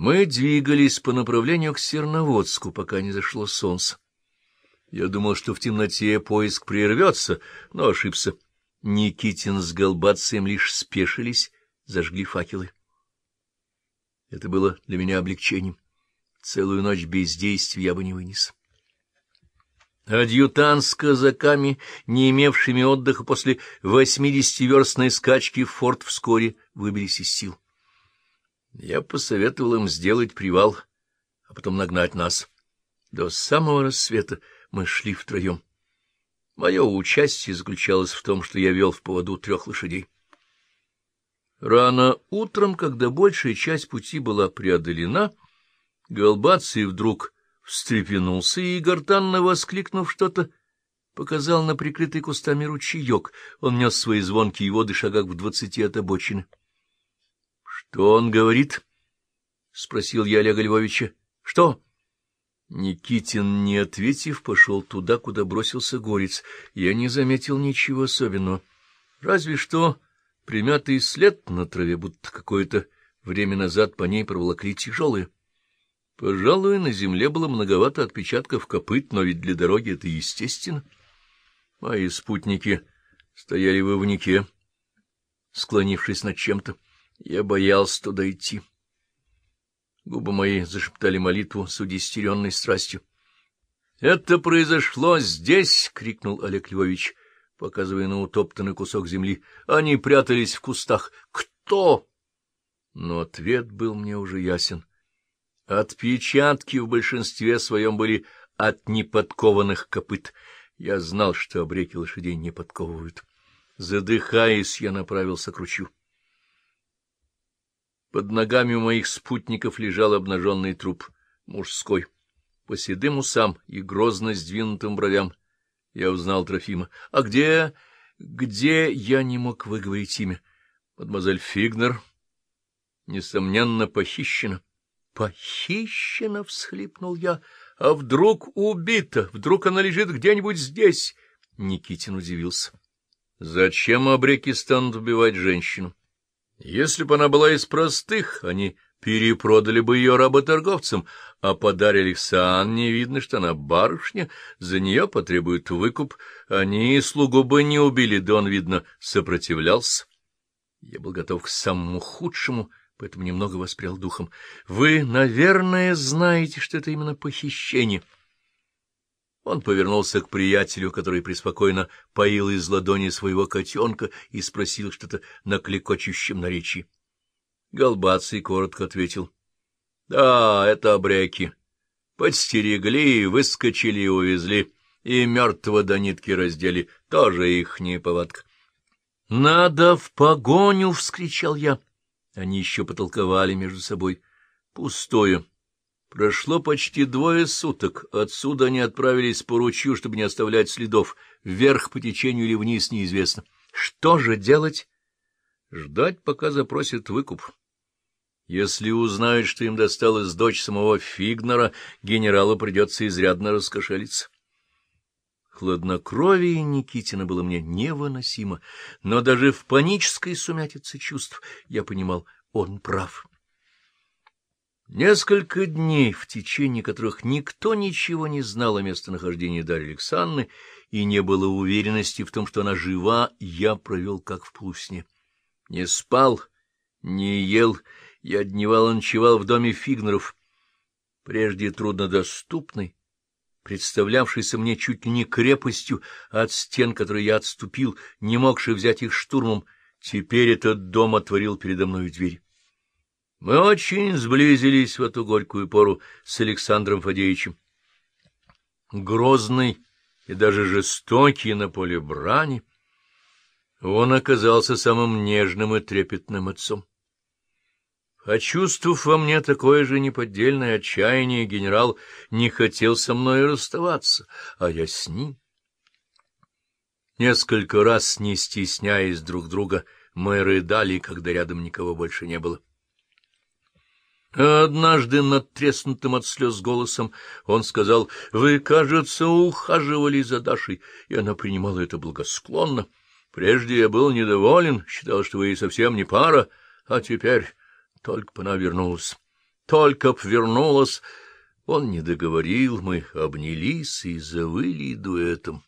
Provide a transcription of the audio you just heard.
Мы двигались по направлению к Серноводску, пока не зашло солнце. Я думал, что в темноте поиск прервется, но ошибся. Никитин с Голбацием лишь спешились, зажгли факелы. Это было для меня облегчением. Целую ночь бездействия я бы не вынес. Адъютант с казаками, не имевшими отдыха после восьмидесятиверстной скачки в форт, вскоре выбились из сил. Я посоветовал им сделать привал, а потом нагнать нас. До самого рассвета мы шли втроем. Мое участие заключалось в том, что я вел в поводу трех лошадей. Рано утром, когда большая часть пути была преодолена, Голбаций вдруг встрепенулся и, гортанно воскликнув что-то, показал на прикрытый кустами ручеек. Он нес свои звонкие воды шагах в двадцати от обочины. — Что он говорит? — спросил я Олега Львовича. — Что? Никитин, не ответив, пошел туда, куда бросился горец. Я не заметил ничего особенного. Разве что примятый след на траве, будто какое-то время назад по ней проволокли тяжелые. Пожалуй, на земле было многовато отпечатков копыт, но ведь для дороги это естественно. Мои спутники стояли в ивнике, склонившись над чем-то. Я боялся туда идти. Губы мои зашептали молитву с удестеренной страстью. — Это произошло здесь! — крикнул Олег Львович, показывая на утоптанный кусок земли. Они прятались в кустах. Кто? Но ответ был мне уже ясен. Отпечатки в большинстве своем были от неподкованных копыт. Я знал, что обреки лошадей не подковывают. Задыхаясь, я направился к ручью. Под ногами у моих спутников лежал обнаженный труп, мужской. По седым усам и грозно сдвинутым бровям я узнал Трофима. — А где... где... — я не мог выговорить имя. Мадемуазель Фигнер, несомненно, похищена. — Похищена? — всхлипнул я. — А вдруг убита? Вдруг она лежит где-нибудь здесь? Никитин удивился. — Зачем обреки станут убивать женщину? Если бы она была из простых, они перепродали бы ее работорговцам, а подарили сан, не видно, что она барышня, за нее потребуют выкуп. Они слугу бы не убили, да он, видно, сопротивлялся. Я был готов к самому худшему, поэтому немного воспрял духом. Вы, наверное, знаете, что это именно похищение. — он повернулся к приятелю, который преспокойно поил из ладони своего котенка и спросил что-то на клекочущем наречии. Голбаций коротко ответил. — Да, это обряки. Подстерегли, выскочили и увезли, и мертвого до нитки раздели. Тоже ихняя повадка. — Надо в погоню! — вскричал я. Они еще потолковали между собой. Пустое. Прошло почти двое суток. Отсюда они отправились по ручью, чтобы не оставлять следов. Вверх по течению или вниз неизвестно. Что же делать? Ждать, пока запросят выкуп. Если узнают, что им досталась дочь самого Фигнера, генералу придется изрядно раскошелиться. Хладнокровие Никитина было мне невыносимо, но даже в панической сумятице чувств я понимал, он прав. Несколько дней, в течение которых никто ничего не знал о местонахождении Дарьи Александры и не было уверенности в том, что она жива, я провел как в полусне. Не спал, не ел, я дневал и ночевал в доме Фигнеров, прежде труднодоступный, представлявшийся мне чуть ли не крепостью от стен, которые я отступил, не могший взять их штурмом, теперь этот дом отворил передо мной дверь. Мы очень сблизились в эту горькую пору с Александром Фадеевичем. Грозный и даже жестокий на поле брани, он оказался самым нежным и трепетным отцом. Почувствовав во мне такое же неподдельное отчаяние, генерал не хотел со мной расставаться, а я с ним. Несколько раз, не стесняясь друг друга, мы рыдали, когда рядом никого больше не было. Однажды над треснутым от слез голосом он сказал, «Вы, кажется, ухаживали за Дашей», и она принимала это благосклонно. Прежде я был недоволен, считал, что вы ей совсем не пара, а теперь только бы она вернулась. только б вернулась. Он не договорил, мы обнялись и завыли дуэтом.